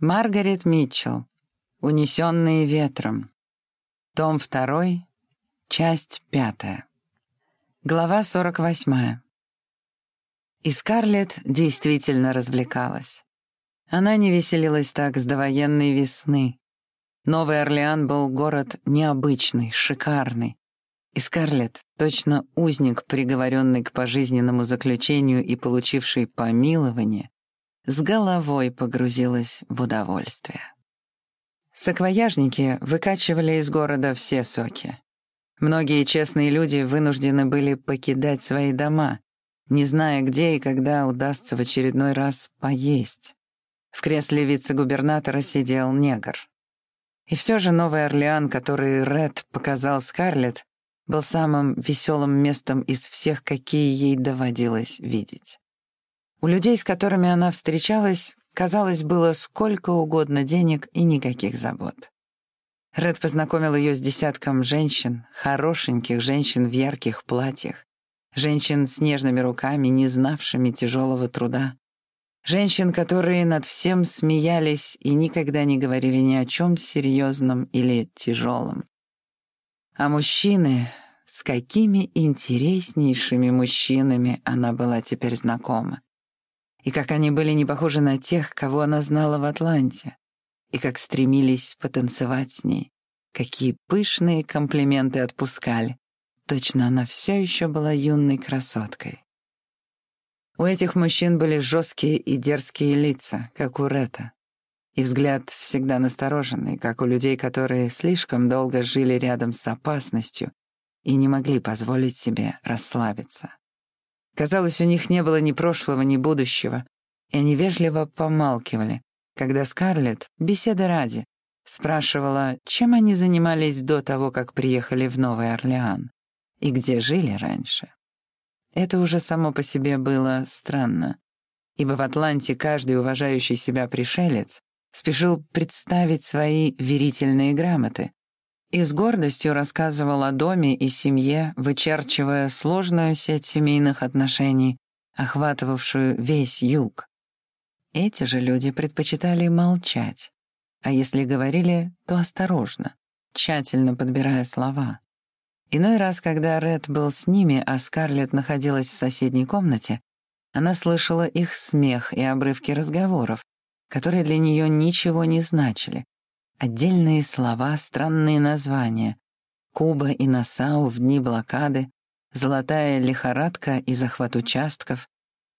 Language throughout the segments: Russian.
Маргарет Митчелл. «Унесенные ветром». Том 2, часть 5. Глава 48. И Скарлетт действительно развлекалась. Она не веселилась так с довоенной весны. Новый Орлеан был город необычный, шикарный. И Скарлетт, точно узник, приговоренный к пожизненному заключению и получивший помилование, с головой погрузилась в удовольствие. Саквояжники выкачивали из города все соки. Многие честные люди вынуждены были покидать свои дома, не зная, где и когда удастся в очередной раз поесть. В кресле вице-губернатора сидел негр. И все же Новый Орлеан, который Ред показал Скарлетт, был самым веселым местом из всех, какие ей доводилось видеть. У людей, с которыми она встречалась, казалось, было сколько угодно денег и никаких забот. Ред познакомил ее с десятком женщин, хорошеньких женщин в ярких платьях, женщин с нежными руками, не знавшими тяжелого труда, женщин, которые над всем смеялись и никогда не говорили ни о чем серьезном или тяжелом. А мужчины, с какими интереснейшими мужчинами она была теперь знакома и как они были не похожи на тех, кого она знала в Атланте, и как стремились потанцевать с ней, какие пышные комплименты отпускали. Точно она все еще была юной красоткой. У этих мужчин были жесткие и дерзкие лица, как у Рета, и взгляд всегда настороженный, как у людей, которые слишком долго жили рядом с опасностью и не могли позволить себе расслабиться. Казалось, у них не было ни прошлого, ни будущего, и они вежливо помалкивали, когда Скарлетт, беседа ради, спрашивала, чем они занимались до того, как приехали в Новый Орлеан, и где жили раньше. Это уже само по себе было странно, ибо в Атланте каждый уважающий себя пришелец спешил представить свои верительные грамоты, и с гордостью рассказывал о доме и семье, вычерчивая сложную сеть семейных отношений, охватывавшую весь юг. Эти же люди предпочитали молчать, а если говорили, то осторожно, тщательно подбирая слова. Иной раз, когда Ред был с ними, а Скарлетт находилась в соседней комнате, она слышала их смех и обрывки разговоров, которые для нее ничего не значили, Отдельные слова, странные названия. Куба и Насау в дни блокады, золотая лихорадка и захват участков,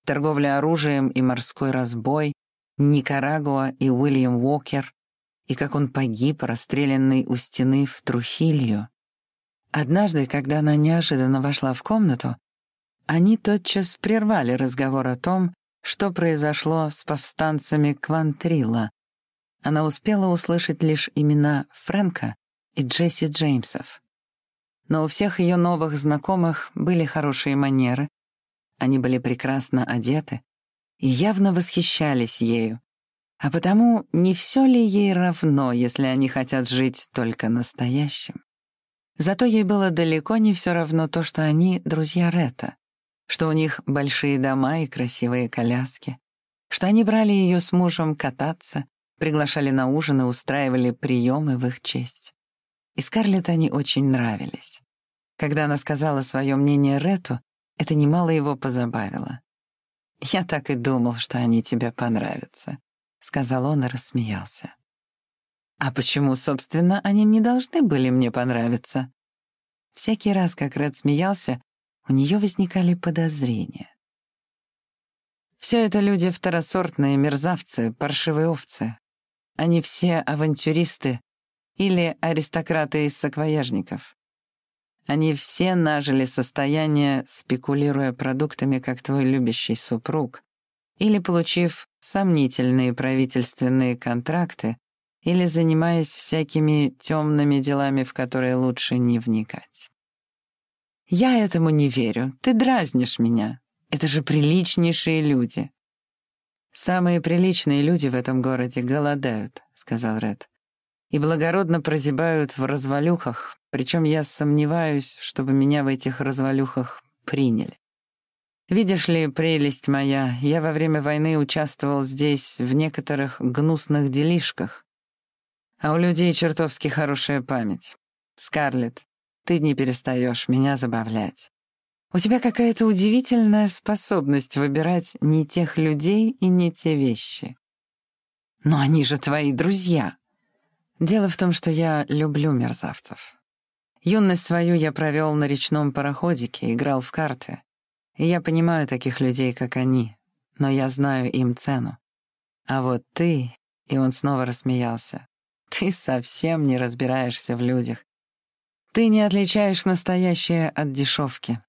торговля оружием и морской разбой, Никарагуа и Уильям Уокер, и как он погиб, расстрелянный у стены в Трухилью. Однажды, когда она неожиданно вошла в комнату, они тотчас прервали разговор о том, что произошло с повстанцами Квантрила, она успела услышать лишь имена Фрэнка и Джесси Джеймсов. Но у всех ее новых знакомых были хорошие манеры, они были прекрасно одеты и явно восхищались ею, а потому не все ли ей равно, если они хотят жить только настоящим? Зато ей было далеко не все равно то, что они друзья Ретта, что у них большие дома и красивые коляски, что они брали ее с мужем кататься, приглашали на ужин и устраивали приемы в их честь. И Скарлетт они очень нравились. Когда она сказала свое мнение Рету, это немало его позабавило. «Я так и думал, что они тебе понравятся», — сказал он и рассмеялся. «А почему, собственно, они не должны были мне понравиться?» Всякий раз, как Ред смеялся, у нее возникали подозрения. Все это люди второсортные, мерзавцы, паршивые овцы. Они все авантюристы или аристократы из саквояжников. Они все нажили состояние, спекулируя продуктами, как твой любящий супруг, или получив сомнительные правительственные контракты, или занимаясь всякими темными делами, в которые лучше не вникать. «Я этому не верю. Ты дразнишь меня. Это же приличнейшие люди. «Самые приличные люди в этом городе голодают», — сказал Ред. «И благородно прозябают в развалюхах, причем я сомневаюсь, чтобы меня в этих развалюхах приняли». Видишь ли, прелесть моя, я во время войны участвовал здесь в некоторых гнусных делишках. А у людей чертовски хорошая память. Скарлетт, ты не перестаешь меня забавлять. У тебя какая-то удивительная способность выбирать не тех людей и не те вещи. Но они же твои друзья. Дело в том, что я люблю мерзавцев. Юность свою я провел на речном пароходике, играл в карты. И я понимаю таких людей, как они, но я знаю им цену. А вот ты, и он снова рассмеялся, ты совсем не разбираешься в людях. Ты не отличаешь настоящее от дешевки.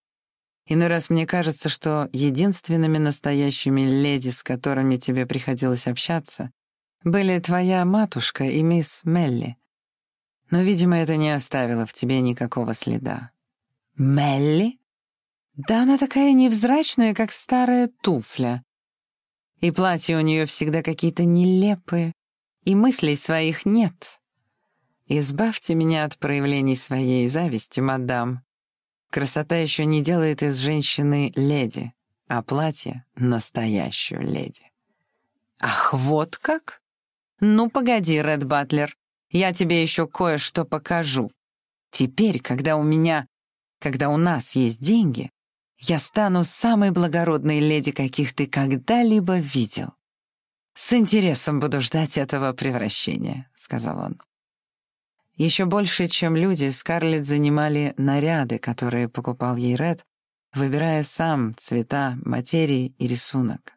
Иной раз мне кажется, что единственными настоящими леди, с которыми тебе приходилось общаться, были твоя матушка и мисс Мелли. Но, видимо, это не оставило в тебе никакого следа. «Мелли?» Да она такая невзрачная, как старая туфля. И платья у нее всегда какие-то нелепые, и мыслей своих нет. Избавьте меня от проявлений своей зависти, мадам. Красота еще не делает из женщины леди, а платье — настоящую леди. Ах, вот как? Ну, погоди, Ред Батлер, я тебе еще кое-что покажу. Теперь, когда у меня, когда у нас есть деньги, я стану самой благородной леди, каких ты когда-либо видел. С интересом буду ждать этого превращения», — сказал он. Еще больше, чем люди, Скарлетт занимали наряды, которые покупал ей Ред, выбирая сам цвета, материи и рисунок.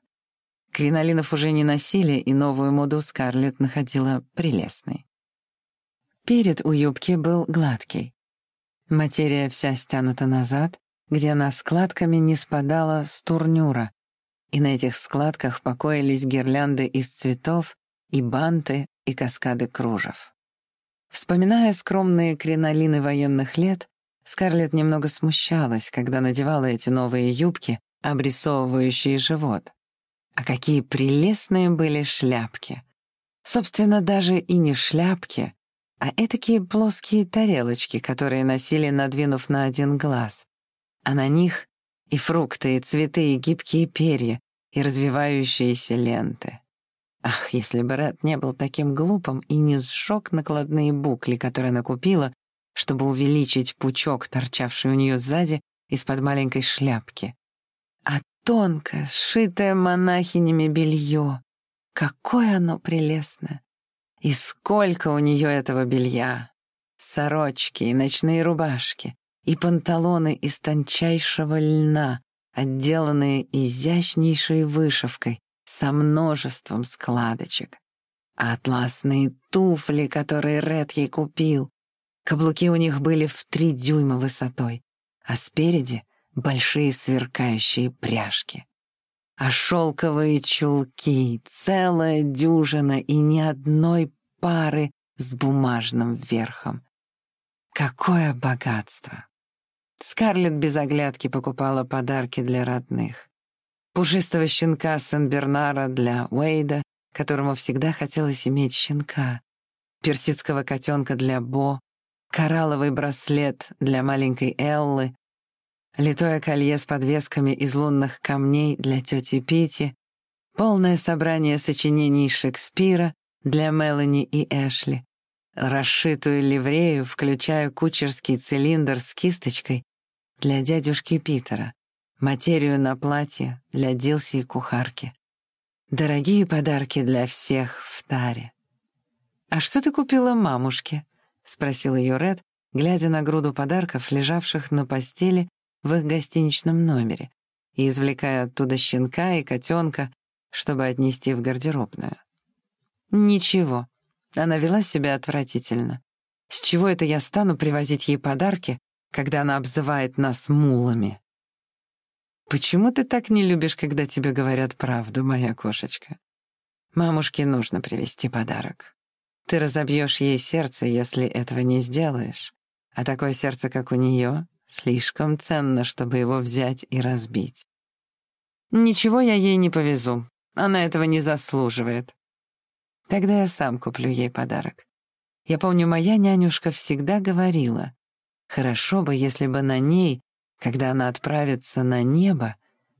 Кринолинов уже не носили, и новую моду Скарлетт находила прелестной. Перед у юбки был гладкий. Материя вся стянута назад, где она складками не спадала с турнюра, и на этих складках покоились гирлянды из цветов и банты и каскады кружев. Вспоминая скромные кринолины военных лет, Скарлетт немного смущалась, когда надевала эти новые юбки, обрисовывающие живот. А какие прелестные были шляпки! Собственно, даже и не шляпки, а этакие плоские тарелочки, которые носили, надвинув на один глаз а на них и фрукты, и цветы, и гибкие перья, и развивающиеся ленты. Ах, если бы Ред не был таким глупым и не сжег накладные букли, которые она купила, чтобы увеличить пучок, торчавший у нее сзади из-под маленькой шляпки. А тонкое, сшитое монахинями белье, какое оно прелестное! И сколько у нее этого белья! Сорочки и ночные рубашки, и панталоны из тончайшего льна, отделанные изящнейшей вышивкой со множеством складочек. Атласные туфли, которые Ред ей купил. Каблуки у них были в три дюйма высотой, а спереди — большие сверкающие пряжки. А шелковые чулки, целая дюжина и ни одной пары с бумажным верхом. Какое богатство! Скарлетт без оглядки покупала подарки для родных. Пушистого щенка Сен-Бернара для Уэйда, которому всегда хотелось иметь щенка. Персидского котенка для Бо, коралловый браслет для маленькой Эллы, литое колье с подвесками из лунных камней для тети Пити, полное собрание сочинений Шекспира для Мелани и Эшли, расшитую ливрею, включая кучерский цилиндр с кисточкой для дядюшки Питера, материю на платье для Дилси и кухарки. Дорогие подарки для всех в таре. «А что ты купила мамушке?» — спросил ее Ред, глядя на груду подарков, лежавших на постели в их гостиничном номере, и извлекая оттуда щенка и котенка, чтобы отнести в гардеробную. «Ничего», она вела себя отвратительно. С чего это я стану привозить ей подарки, когда она обзывает нас мулами. Почему ты так не любишь, когда тебе говорят правду, моя кошечка? Мамушке нужно привезти подарок. Ты разобьешь ей сердце, если этого не сделаешь. А такое сердце, как у нее, слишком ценно, чтобы его взять и разбить. Ничего я ей не повезу. Она этого не заслуживает. Тогда я сам куплю ей подарок. Я помню, моя нянюшка всегда говорила, Хорошо бы, если бы на ней, когда она отправится на небо,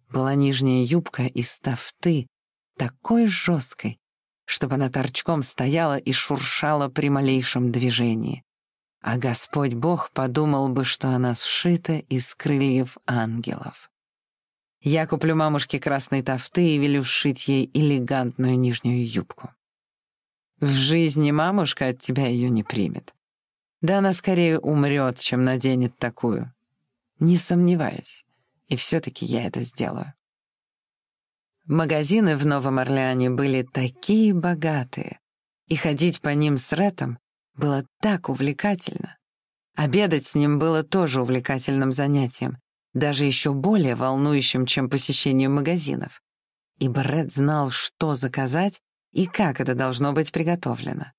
была нижняя юбка из тафты, такой жесткой, чтобы она торчком стояла и шуршала при малейшем движении. А Господь Бог подумал бы, что она сшита из крыльев ангелов. Я куплю мамушке красной тафты и велю сшить ей элегантную нижнюю юбку. В жизни мамушка от тебя ее не примет. Да она скорее умрет, чем наденет такую. Не сомневаюсь. И все-таки я это сделаю. Магазины в Новом Орлеане были такие богатые, и ходить по ним с Ретом было так увлекательно. Обедать с ним было тоже увлекательным занятием, даже еще более волнующим, чем посещение магазинов, ибо Ред знал, что заказать и как это должно быть приготовлено.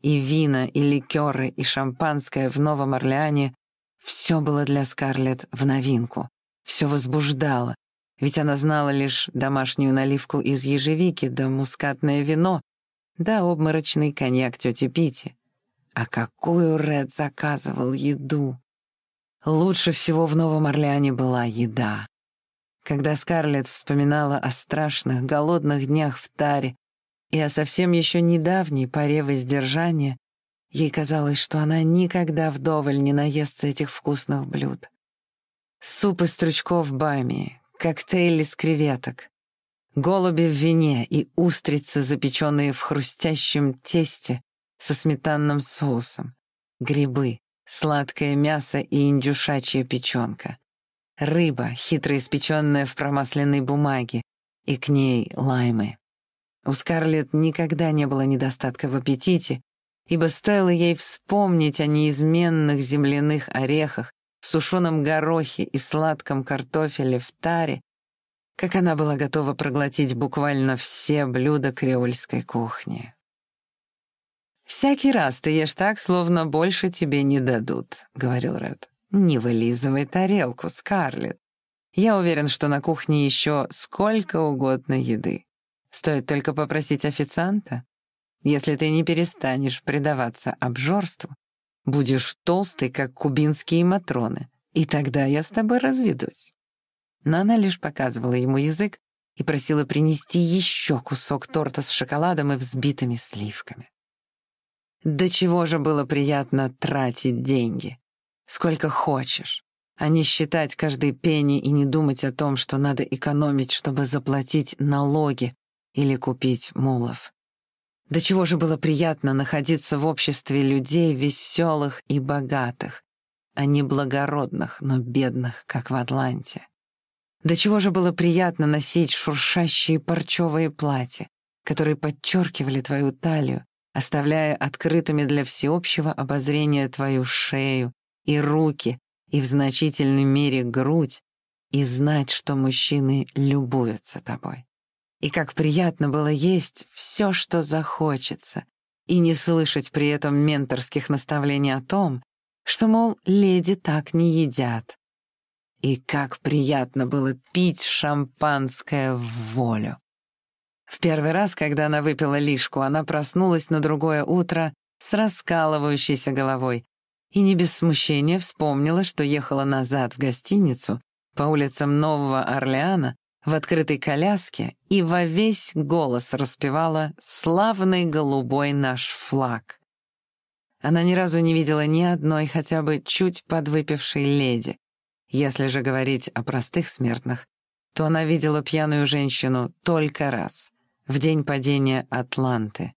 И вина, и ликеры, и шампанское в Новом Орлеане — все было для Скарлетт в новинку, все возбуждало, ведь она знала лишь домашнюю наливку из ежевики да мускатное вино, да обморочный коньяк тети Пити. А какую Ред заказывал еду! Лучше всего в Новом Орлеане была еда. Когда Скарлетт вспоминала о страшных, голодных днях в Таре и о совсем еще недавней поре воздержания, ей казалось, что она никогда вдоволь не наестся этих вкусных блюд. Суп из стручков бамии, коктейль из креветок, голуби в вине и устрицы, запеченные в хрустящем тесте со сметанным соусом, грибы, сладкое мясо и индюшачья печенка, рыба, хитро испеченная в промасленной бумаге, и к ней лаймы. У Скарлетт никогда не было недостатка в аппетите, ибо стоило ей вспомнить о неизменных земляных орехах, сушеном горохе и сладком картофеле в таре, как она была готова проглотить буквально все блюда креольской кухни. «Всякий раз ты ешь так, словно больше тебе не дадут», — говорил Ред. «Не вылизывай тарелку, Скарлетт. Я уверен, что на кухне еще сколько угодно еды. Стоит только попросить официанта. Если ты не перестанешь предаваться обжорству, будешь толстый, как кубинские матроны, и тогда я с тобой разведусь». Но она лишь показывала ему язык и просила принести еще кусок торта с шоколадом и взбитыми сливками. До чего же было приятно тратить деньги. Сколько хочешь, а не считать каждый пенни и не думать о том, что надо экономить, чтобы заплатить налоги или купить мулов. До чего же было приятно находиться в обществе людей веселых и богатых, а не благородных, но бедных, как в Атланте. До чего же было приятно носить шуршащие парчевые платья, которые подчеркивали твою талию, оставляя открытыми для всеобщего обозрения твою шею и руки, и в значительной мере грудь, и знать, что мужчины любуются тобой. И как приятно было есть все, что захочется, и не слышать при этом менторских наставлений о том, что, мол, леди так не едят. И как приятно было пить шампанское в волю. В первый раз, когда она выпила лишку, она проснулась на другое утро с раскалывающейся головой и не без смущения вспомнила, что ехала назад в гостиницу по улицам Нового Орлеана в открытой коляске и во весь голос распевала «Славный голубой наш флаг». Она ни разу не видела ни одной хотя бы чуть подвыпившей леди. Если же говорить о простых смертных, то она видела пьяную женщину только раз, в день падения Атланты.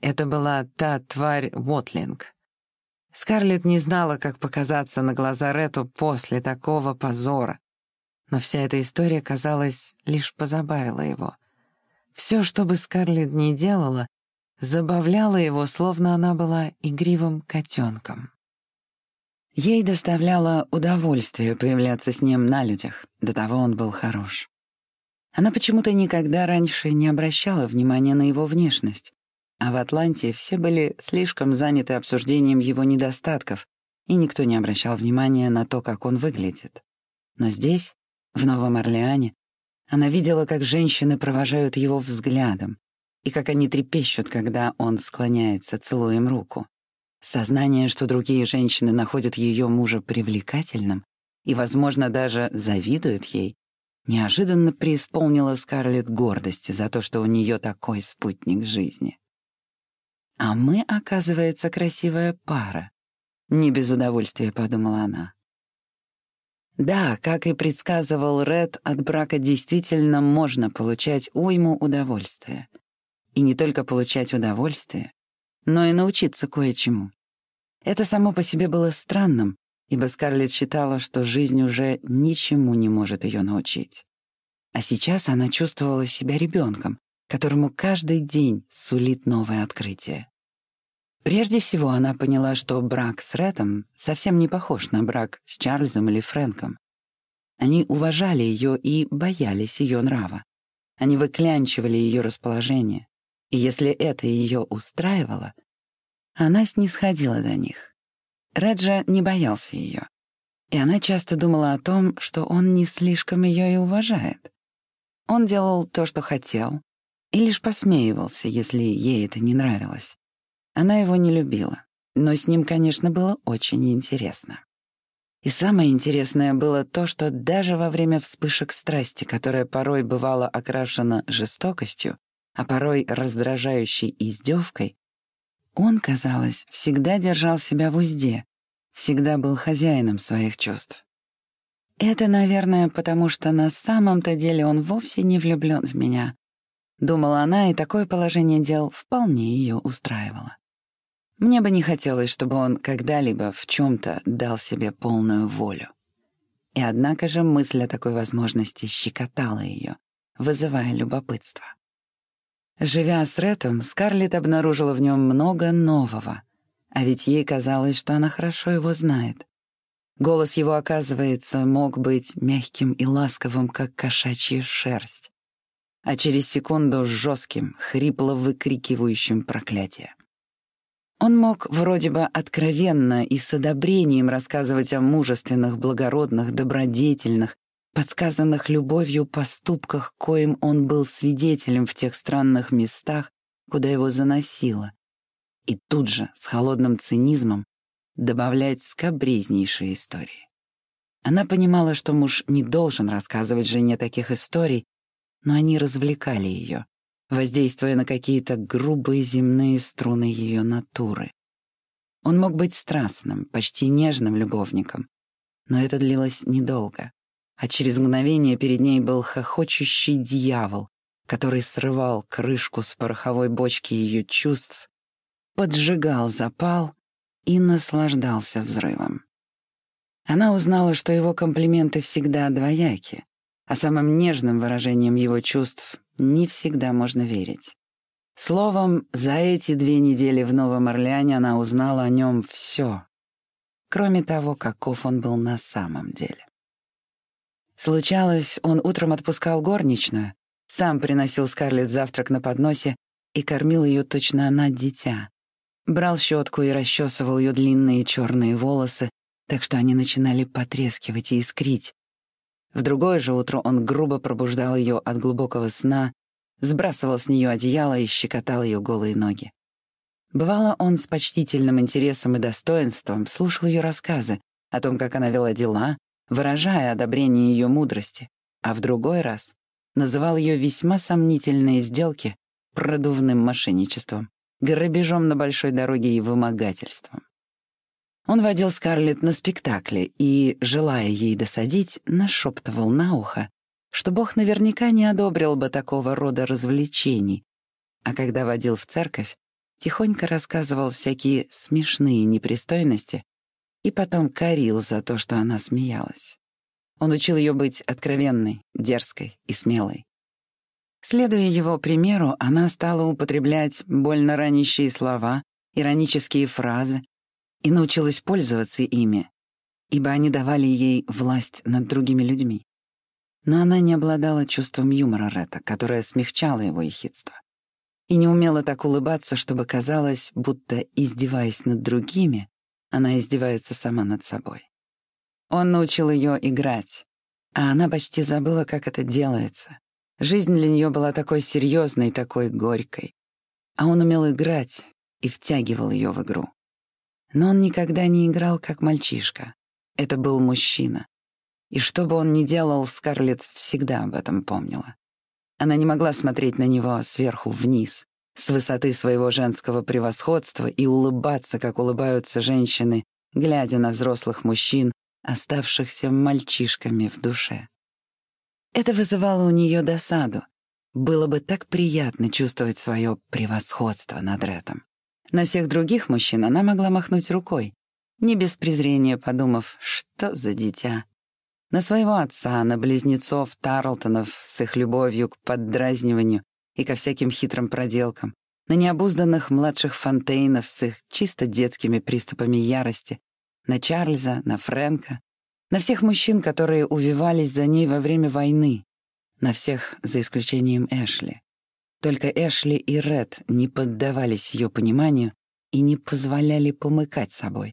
Это была та тварь Уотлинг. Скарлетт не знала, как показаться на глаза Рету после такого позора, но вся эта история, казалось, лишь позабавила его. Все, что бы Скарлетт ни делала, забавляло его, словно она была игривым котенком. Ей доставляло удовольствие появляться с ним на людях, до того он был хорош. Она почему-то никогда раньше не обращала внимания на его внешность, а в Атланте все были слишком заняты обсуждением его недостатков, и никто не обращал внимания на то, как он выглядит. Но здесь в Новом Орлеане она видела, как женщины провожают его взглядом, и как они трепещут, когда он склоняется, целуя им руку. Сознание, что другие женщины находят ее мужа привлекательным и, возможно, даже завидуют ей, неожиданно преисполнила Скарлетт гордости за то, что у нее такой спутник жизни. «А мы, оказывается, красивая пара», — не без удовольствия подумала она. Да, как и предсказывал Ред, от брака действительно можно получать уйму удовольствия. И не только получать удовольствие, но и научиться кое-чему. Это само по себе было странным, ибо Скарлетт считала, что жизнь уже ничему не может ее научить. А сейчас она чувствовала себя ребенком, которому каждый день сулит новое открытие. Прежде всего она поняла, что брак с Рэтом совсем не похож на брак с Чарльзом или Фрэнком. Они уважали ее и боялись ее нрава. Они выклянчивали ее расположение. И если это ее устраивало, она снисходила до них. Реджа не боялся ее. И она часто думала о том, что он не слишком ее и уважает. Он делал то, что хотел, и лишь посмеивался, если ей это не нравилось. Она его не любила, но с ним, конечно, было очень интересно. И самое интересное было то, что даже во время вспышек страсти, которая порой бывала окрашена жестокостью, а порой раздражающей издевкой, он, казалось, всегда держал себя в узде, всегда был хозяином своих чувств. Это, наверное, потому что на самом-то деле он вовсе не влюблен в меня. Думала она, и такое положение дел вполне ее устраивало. Мне бы не хотелось, чтобы он когда-либо в чем-то дал себе полную волю. И однако же мысль о такой возможности щекотала ее, вызывая любопытство. Живя с Рэтом, Скарлетт обнаружила в нем много нового, а ведь ей казалось, что она хорошо его знает. Голос его, оказывается, мог быть мягким и ласковым, как кошачья шерсть, а через секунду жестким, хрипло выкрикивающим проклятие. Он мог вроде бы откровенно и с одобрением рассказывать о мужественных, благородных, добродетельных, подсказанных любовью поступках, коим он был свидетелем в тех странных местах, куда его заносило. И тут же, с холодным цинизмом, добавлять скобрезнейшие истории. Она понимала, что муж не должен рассказывать жене таких историй, но они развлекали ее, воздействуя на какие-то грубые земные струны ее натуры. Он мог быть страстным, почти нежным любовником, но это длилось недолго, а через мгновение перед ней был хохочущий дьявол, который срывал крышку с пороховой бочки ее чувств, поджигал запал и наслаждался взрывом. Она узнала, что его комплименты всегда двояки, а самым нежным выражением его чувств не всегда можно верить. Словом, за эти две недели в Новом Орлеане она узнала о нем все, кроме того, каков он был на самом деле. Случалось, он утром отпускал горничную, сам приносил Скарлетт завтрак на подносе и кормил ее точно она дитя. Брал щетку и расчесывал ее длинные черные волосы, так что они начинали потрескивать и искрить, в другое же утро он грубо пробуждал ее от глубокого сна, сбрасывал с нее одеяло и щекотал ее голые ноги. Бывало, он с почтительным интересом и достоинством слушал ее рассказы о том, как она вела дела, выражая одобрение ее мудрости, а в другой раз называл ее весьма сомнительные сделки продувным мошенничеством, грабежом на большой дороге и вымогательством. Он водил Скарлетт на спектакли и, желая ей досадить, нашептывал на ухо, что Бог наверняка не одобрил бы такого рода развлечений, а когда водил в церковь, тихонько рассказывал всякие смешные непристойности и потом корил за то, что она смеялась. Он учил ее быть откровенной, дерзкой и смелой. Следуя его примеру, она стала употреблять больно ранящие слова, иронические фразы, и научилась пользоваться ими, ибо они давали ей власть над другими людьми. Но она не обладала чувством юмора Ретта, которое смягчало его ехидство, и не умела так улыбаться, чтобы казалось, будто, издеваясь над другими, она издевается сама над собой. Он научил ее играть, а она почти забыла, как это делается. Жизнь для нее была такой серьезной, такой горькой. А он умел играть и втягивал ее в игру. Но он никогда не играл как мальчишка. Это был мужчина. И что бы он ни делал, Скарлетт всегда об этом помнила. Она не могла смотреть на него сверху вниз, с высоты своего женского превосходства и улыбаться, как улыбаются женщины, глядя на взрослых мужчин, оставшихся мальчишками в душе. Это вызывало у нее досаду. Было бы так приятно чувствовать свое превосходство над Ретом. На всех других мужчин она могла махнуть рукой, не без презрения подумав, что за дитя. На своего отца, на близнецов Тарлтонов с их любовью к поддразниванию и ко всяким хитрым проделкам, на необузданных младших Фонтейнов с их чисто детскими приступами ярости, на Чарльза, на Фрэнка, на всех мужчин, которые увивались за ней во время войны, на всех, за исключением Эшли. Только Эшли и Ред не поддавались ее пониманию и не позволяли помыкать собой,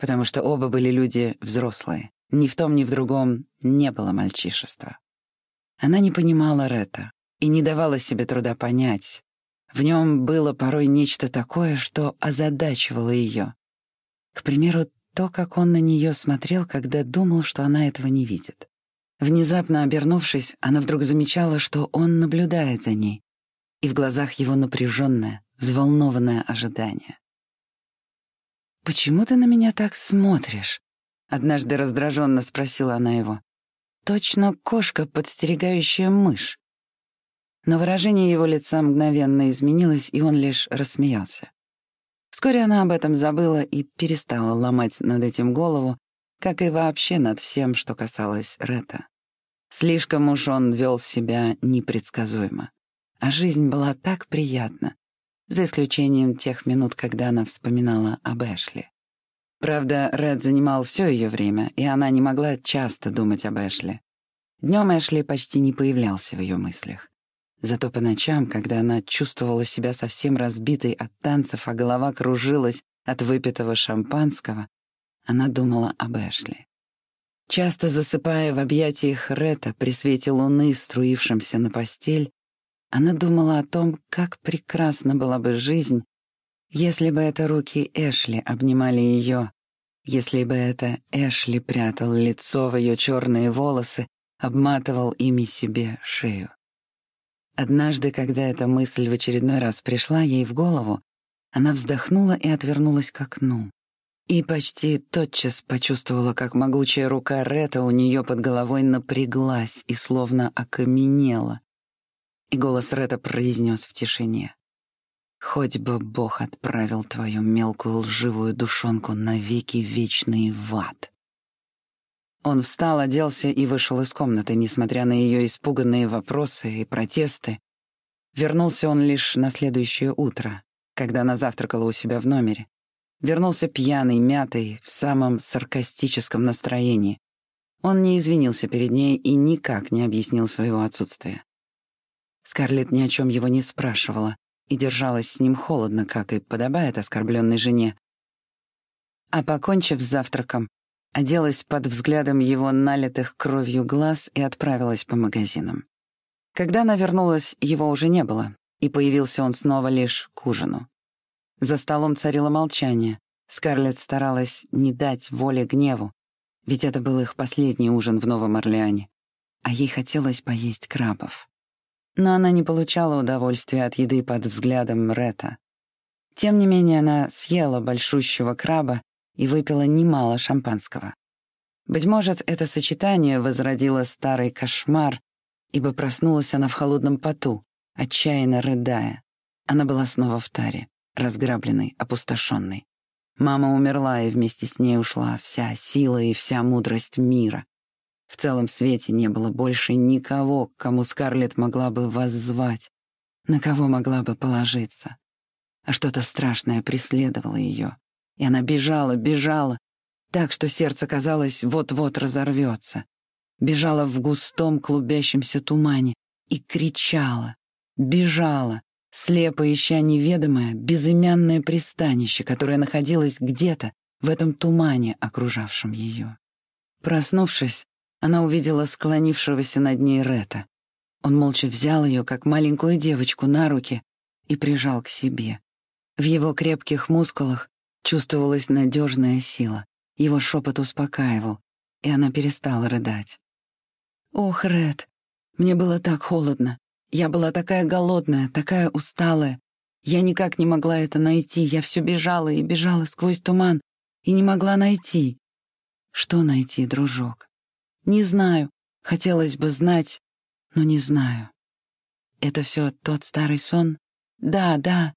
потому что оба были люди взрослые. Ни в том, ни в другом не было мальчишества. Она не понимала Ретта и не давала себе труда понять. В нем было порой нечто такое, что озадачивало ее. К примеру, то, как он на нее смотрел, когда думал, что она этого не видит. Внезапно обернувшись, она вдруг замечала, что он наблюдает за ней, и в глазах его напряженное, взволнованное ожидание. «Почему ты на меня так смотришь?» — однажды раздраженно спросила она его. «Точно кошка, подстерегающая мышь». Но выражение его лица мгновенно изменилось, и он лишь рассмеялся. Вскоре она об этом забыла и перестала ломать над этим голову, как и вообще над всем, что касалось Рета. Слишком уж он вел себя непредсказуемо. А жизнь была так приятна, за исключением тех минут, когда она вспоминала об Эшли. Правда, Ред занимал все ее время, и она не могла часто думать об Эшли. Днем Эшли почти не появлялся в ее мыслях. Зато по ночам, когда она чувствовала себя совсем разбитой от танцев, а голова кружилась от выпитого шампанского, она думала об Эшли. Часто засыпая в объятиях Рета при свете луны, струившемся на постель, она думала о том, как прекрасна была бы жизнь, если бы это руки Эшли обнимали ее, если бы это Эшли прятал лицо в ее черные волосы, обматывал ими себе шею. Однажды, когда эта мысль в очередной раз пришла ей в голову, она вздохнула и отвернулась к окну. И почти тотчас почувствовала, как могучая рука Рета у нее под головой напряглась и словно окаменела. И голос Рета произнес в тишине. «Хоть бы Бог отправил твою мелкую лживую душонку навеки вечный в ад». Он встал, оделся и вышел из комнаты, несмотря на ее испуганные вопросы и протесты. Вернулся он лишь на следующее утро, когда она завтракала у себя в номере. Вернулся пьяный, мятый, в самом саркастическом настроении. Он не извинился перед ней и никак не объяснил своего отсутствия. Скарлетт ни о чем его не спрашивала и держалась с ним холодно, как и подобает оскорбленной жене. А покончив с завтраком, оделась под взглядом его налитых кровью глаз и отправилась по магазинам. Когда она вернулась, его уже не было, и появился он снова лишь к ужину. За столом царило молчание. Скарлетт старалась не дать воли гневу, ведь это был их последний ужин в Новом Орлеане, а ей хотелось поесть крабов. Но она не получала удовольствия от еды под взглядом Рета. Тем не менее, она съела большущего краба и выпила немало шампанского. Быть может, это сочетание возродило старый кошмар, ибо проснулась она в холодном поту, отчаянно рыдая. Она была снова в таре, разграбленной, опустошенной. Мама умерла, и вместе с ней ушла вся сила и вся мудрость мира. В целом свете не было больше никого, к кому Скарлетт могла бы воззвать, на кого могла бы положиться. А что-то страшное преследовало ее. И она бежала, бежала, так что сердце, казалось, вот-вот разорвется. Бежала в густом клубящемся тумане и кричала, бежала, слепо ища неведомое, безымянное пристанище, которое находилось где-то в этом тумане, окружавшем ее. Проснувшись, она увидела склонившегося над ней Рета. Он молча взял ее, как маленькую девочку, на руки и прижал к себе. В его крепких мускулах Чувствовалась надежная сила. Его шепот успокаивал. и она перестала рыдать. «Ох, Ред, мне было так холодно. Я была такая голодная, такая усталая. Я никак не могла это найти. Я все бежала и бежала сквозь туман и не могла найти. Что найти, дружок? Не знаю. Хотелось бы знать, но не знаю. Это все тот старый сон? Да, да.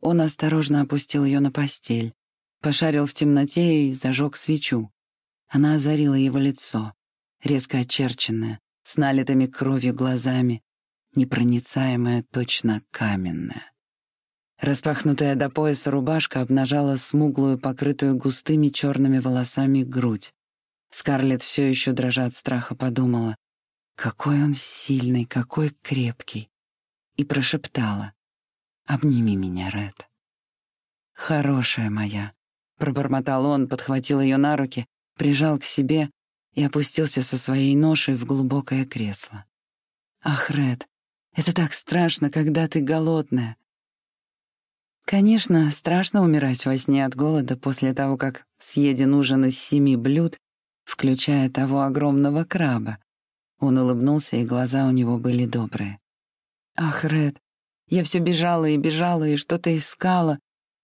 Он осторожно опустил ее на постель, пошарил в темноте и зажег свечу. Она озарила его лицо, резко очерченное, с налитыми кровью глазами, непроницаемое, точно каменное. Распахнутая до пояса рубашка обнажала смуглую, покрытую густыми черными волосами грудь. Скарлетт все еще дрожа от страха подумала, какой он сильный, какой крепкий, и прошептала, «Обними меня, Ред». «Хорошая моя», — пробормотал он, подхватил ее на руки, прижал к себе и опустился со своей ношей в глубокое кресло. «Ах, Ред, это так страшно, когда ты голодная. Конечно, страшно умирать во сне от голода после того, как съеден ужин из семи блюд, включая того огромного краба. Он улыбнулся, и глаза у него были добрые. «Ах, Ред, я все бежала и бежала, и что-то искала,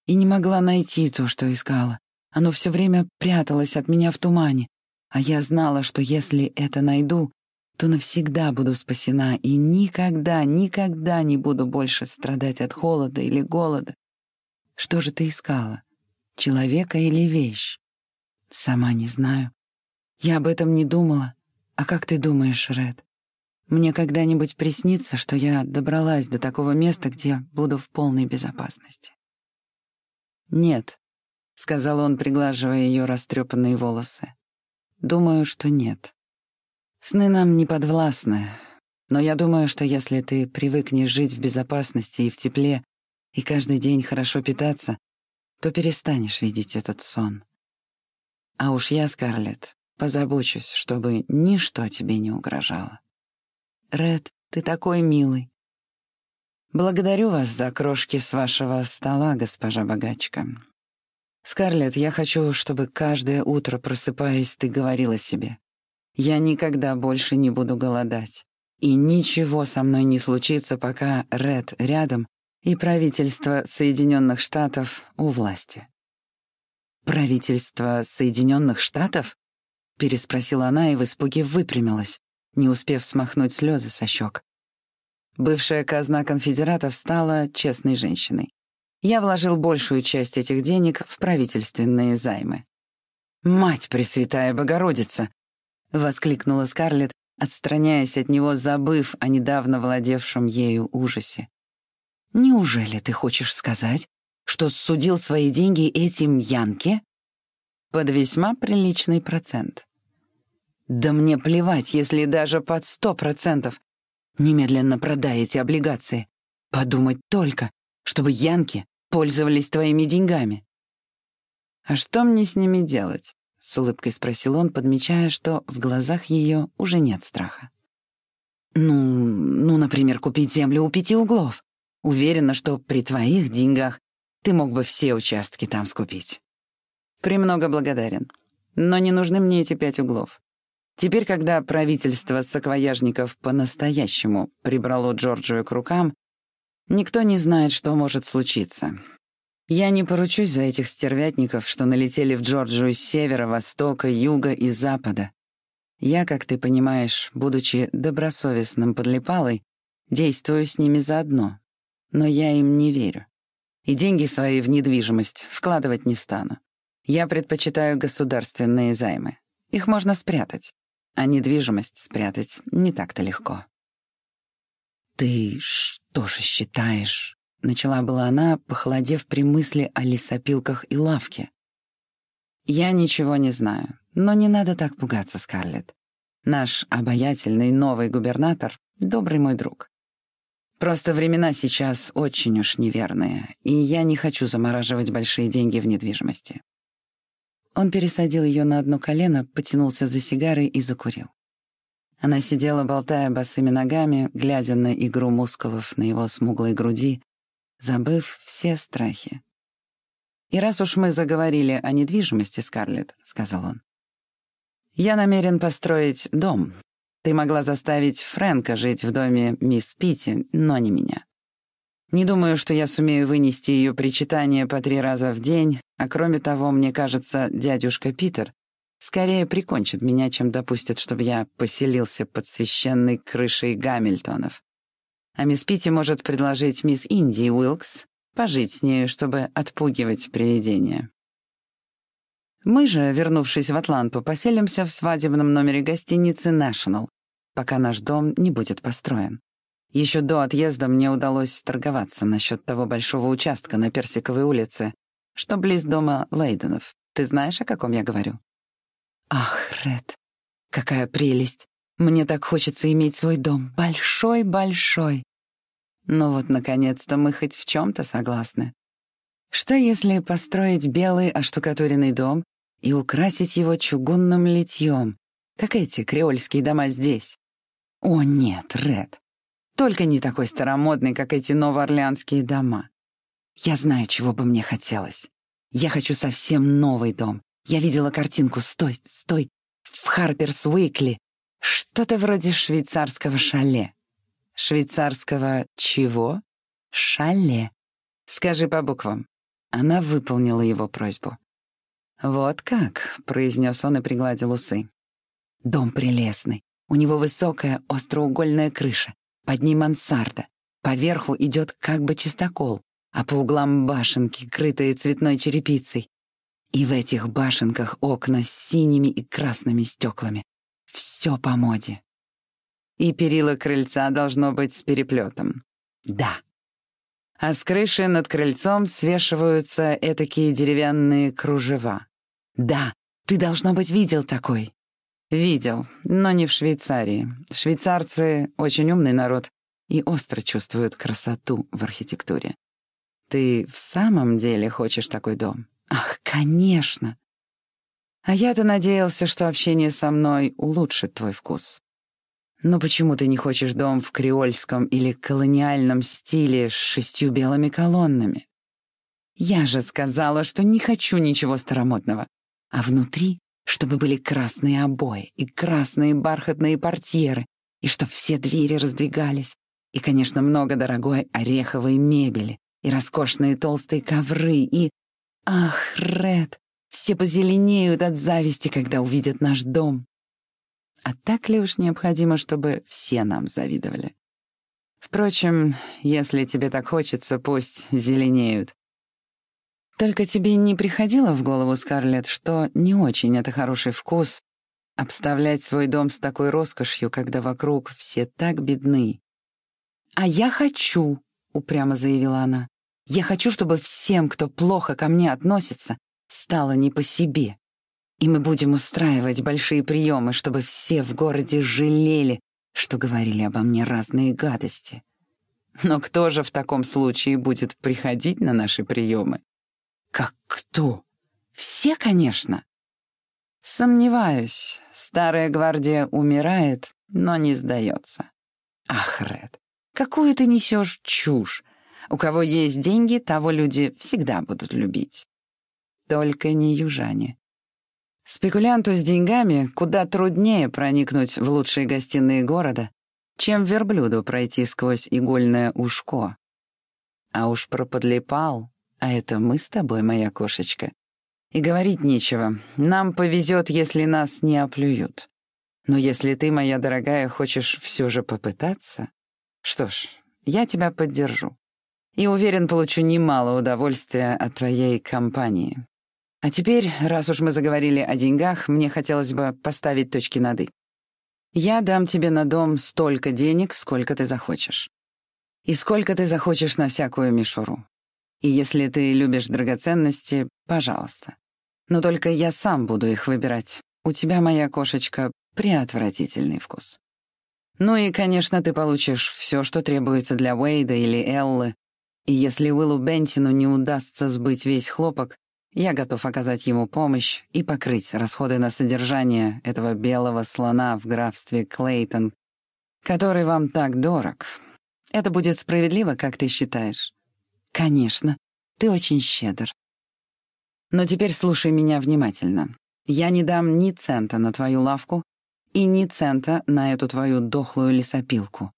и не могла найти то, что искала. Оно все время пряталось от меня в тумане, а я знала, что если это найду, то навсегда буду спасена и никогда, никогда не буду больше страдать от холода или голода. Что же ты искала? Человека или вещь? Сама не знаю. Я об этом не думала. А как ты думаешь, Ред? Мне когда-нибудь приснится, что я добралась до такого места, где буду в полной безопасности? Нет, — сказал он, приглаживая ее растрепанные волосы. Думаю, что нет. Сны нам не подвластны, но я думаю, что если ты привыкнешь жить в безопасности и в тепле, и каждый день хорошо питаться, то перестанешь видеть этот сон. А уж я, Скарлетт, позабочусь, чтобы ничто тебе не угрожало. Ред, ты такой милый. Благодарю вас за крошки с вашего стола, госпожа богачка. Скарлетт, я хочу, чтобы каждое утро, просыпаясь, ты говорила себе, я никогда больше не буду голодать. И ничего со мной не случится, пока Ред рядом и правительство Соединенных Штатов у власти. «Правительство Соединенных Штатов?» — переспросила она и в испуге выпрямилась, не успев смахнуть слезы со щек. Бывшая казна конфедератов стала честной женщиной. Я вложил большую часть этих денег в правительственные займы. «Мать Пресвятая Богородица!» — воскликнула Скарлетт, отстраняясь от него, забыв о недавно владевшем ею ужасе. «Неужели ты хочешь сказать, что судил свои деньги этим Янке?» «Под весьма приличный процент». «Да мне плевать, если даже под сто процентов. Немедленно продай эти облигации. Подумать только, чтобы Янки пользовались твоими деньгами». «А что мне с ними делать?» — с улыбкой спросил он, подмечая, что в глазах ее уже нет страха. «Ну, ну, например, купить землю у пяти углов. Уверена, что при твоих деньгах ты мог бы все участки там скупить». «Премного благодарен. Но не нужны мне эти пять углов. Теперь, когда правительство саквояжников по-настоящему прибрало Джорджию к рукам, никто не знает, что может случиться. Я не поручусь за этих стервятников, что налетели в Джорджию с севера, востока, юга и запада. Я, как ты понимаешь, будучи добросовестным подлипалой, действую с ними заодно. Но я им не верю. И деньги свои в недвижимость вкладывать не стану. Я предпочитаю государственные займы. Их можно спрятать. А недвижимость спрятать не так-то легко. «Ты что же считаешь?» Начала была она, похолодев при мысли о лесопилках и лавке. «Я ничего не знаю, но не надо так пугаться, Скарлетт. Наш обаятельный новый губернатор — добрый мой друг. Просто времена сейчас очень уж неверные, и я не хочу замораживать большие деньги в недвижимости». Он пересадил ее на одно колено, потянулся за сигарой и закурил. Она сидела, болтая босыми ногами, глядя на игру мускулов на его смуглой груди, забыв все страхи. «И раз уж мы заговорили о недвижимости, Скарлетт», — сказал он, Я намерен построить дом. Ты могла заставить Фрэнка жить в доме мисс Питти, но не меня. Не думаю, что я сумею вынести ее причитание по три раза в день, а кроме того, мне кажется, дядюшка Питер скорее прикончит меня, чем допустит, чтобы я поселился под священной крышей Гамильтонов. А мисс Питти может предложить мисс Инди Уилкс пожить с нею, чтобы отпугивать привидения. Мы же, вернувшись в Атланту, поселимся в свадебном номере гостиницы «National», пока наш дом не будет построен. Еще до отъезда мне удалось торговаться насчет того большого участка на Персиковой улице, что близ дома Лейденов. Ты знаешь, о каком я говорю? Ах, Ред, какая прелесть! Мне так хочется иметь свой дом. Большой-большой. Ну вот, наконец-то, мы хоть в чем-то согласны. Что если построить белый оштукатуренный дом и украсить его чугунным литьем, как эти креольские дома здесь? О нет, Ред, только не такой старомодный, как эти новоорлеанские дома. Я знаю, чего бы мне хотелось. Я хочу совсем новый дом. Я видела картинку «Стой, стой!» в Харперс Уикли. Что-то вроде швейцарского шале. Швейцарского чего? Шале. Скажи по буквам. Она выполнила его просьбу. «Вот как», — произнес он и пригладил усы. «Дом прелестный. У него высокая остроугольная крыша. Под ней мансарда. Поверху идет как бы чистокол, а по углам башенки, крытые цветной черепицей. И в этих башенках окна с синими и красными стеклами. Все по моде. И перила крыльца должно быть с переплетом. Да. А с крыши над крыльцом свешиваются этакие деревянные кружева. Да, ты, должно быть, видел такой. Видел, но не в Швейцарии. Швейцарцы — очень умный народ и остро чувствуют красоту в архитектуре. Ты в самом деле хочешь такой дом? Ах, конечно! А я-то надеялся, что общение со мной улучшит твой вкус. Но почему ты не хочешь дом в креольском или колониальном стиле с шестью белыми колоннами? Я же сказала, что не хочу ничего старомодного. А внутри чтобы были красные обои и красные бархатные портьеры, и чтоб все двери раздвигались, и, конечно, много дорогой ореховой мебели, и роскошные толстые ковры, и... Ах, Ред, все позеленеют от зависти, когда увидят наш дом. А так ли уж необходимо, чтобы все нам завидовали? Впрочем, если тебе так хочется, пусть зеленеют. Только тебе не приходило в голову, Скарлетт, что не очень это хороший вкус обставлять свой дом с такой роскошью, когда вокруг все так бедны? «А я хочу», — упрямо заявила она. «Я хочу, чтобы всем, кто плохо ко мне относится, стало не по себе. И мы будем устраивать большие приемы, чтобы все в городе жалели, что говорили обо мне разные гадости. Но кто же в таком случае будет приходить на наши приемы? Как кто? Все, конечно. Сомневаюсь. Старая гвардия умирает, но не сдается. Ах, Ред, какую ты несешь чушь. У кого есть деньги, того люди всегда будут любить. Только не южане. Спекулянту с деньгами куда труднее проникнуть в лучшие гостиные города, чем верблюду пройти сквозь игольное ушко. А уж про подлипал а это мы с тобой, моя кошечка. И говорить нечего. Нам повезет, если нас не оплюют. Но если ты, моя дорогая, хочешь все же попытаться, что ж, я тебя поддержу. И уверен, получу немало удовольствия от твоей компании. А теперь, раз уж мы заговорили о деньгах, мне хотелось бы поставить точки над «и». Я дам тебе на дом столько денег, сколько ты захочешь. И сколько ты захочешь на всякую мишуру. И если ты любишь драгоценности, пожалуйста. Но только я сам буду их выбирать. У тебя, моя кошечка, преотвратительный вкус. Ну и, конечно, ты получишь все, что требуется для Уэйда или Эллы. И если Уиллу Бентину не удастся сбыть весь хлопок, я готов оказать ему помощь и покрыть расходы на содержание этого белого слона в графстве Клейтон, который вам так дорог. Это будет справедливо, как ты считаешь? «Конечно, ты очень щедр. Но теперь слушай меня внимательно. Я не дам ни цента на твою лавку и ни цента на эту твою дохлую лесопилку».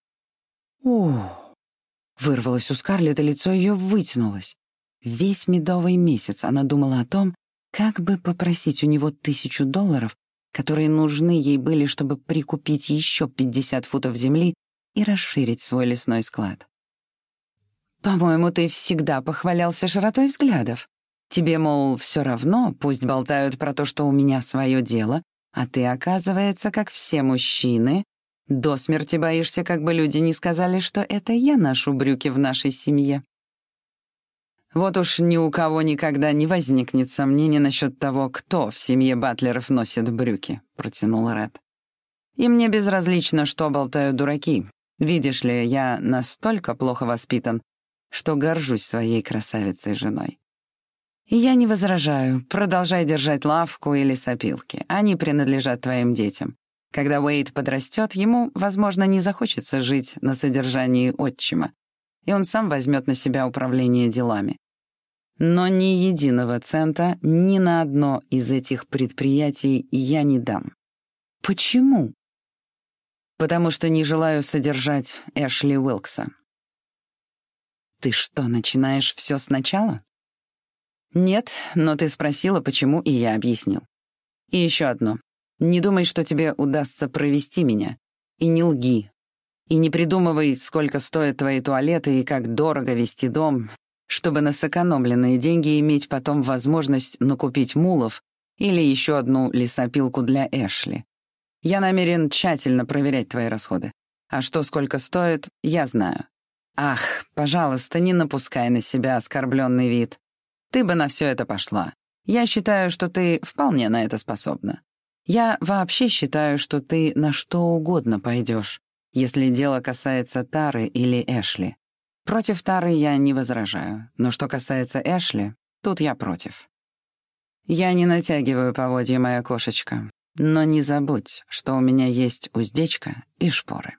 «Ух!» — вырвалось у Скарлетт, и лицо ее вытянулось. Весь медовый месяц она думала о том, как бы попросить у него тысячу долларов, которые нужны ей были, чтобы прикупить еще 50 футов земли и расширить свой лесной склад. «По-моему, ты всегда похвалялся широтой взглядов. Тебе, мол, все равно, пусть болтают про то, что у меня свое дело, а ты, оказывается, как все мужчины, до смерти боишься, как бы люди не сказали, что это я ношу брюки в нашей семье». Вот уж ни у кого никогда не возникнет сомнений насчет того, кто в семье Батлеров носит брюки, — протянул Ред. И мне безразлично, что болтают дураки. Видишь ли, я настолько плохо воспитан, что горжусь своей красавицей женой. И я не возражаю, продолжай держать лавку или сопилки. Они принадлежат твоим детям. Когда Уэйд подрастет, ему, возможно, не захочется жить на содержании отчима, и он сам возьмет на себя управление делами. Но ни единого цента ни на одно из этих предприятий я не дам. Почему? Потому что не желаю содержать Эшли Уилкса. Ты что, начинаешь все сначала? Нет, но ты спросила, почему, и я объяснил. И еще одно. Не думай, что тебе удастся провести меня. И не лги. И не придумывай, сколько стоят твои туалеты и как дорого вести дом, чтобы на сэкономленные деньги иметь потом возможность накупить мулов или еще одну лесопилку для Эшли. Я намерен тщательно проверять твои расходы. А что сколько стоит, я знаю. Ах, пожалуйста, не напускай на себя оскорбленный вид. Ты бы на все это пошла. Я считаю, что ты вполне на это способна. Я вообще считаю, что ты на что угодно пойдешь, если дело касается Тары или Эшли. Против Тары я не возражаю, но что касается Эшли, тут я против. Я не натягиваю поводья, моя кошечка, но не забудь, что у меня есть уздечка и шпоры.